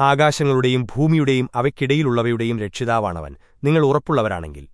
ആകാശങ്ങളുടെയും ഭൂമിയുടെയും അവയ്ക്കിടയിലുള്ളവയുടെയും രക്ഷിതാവാണവൻ. നിങ്ങൾ ഉറപ്പുള്ളവരാണെങ്കിൽ.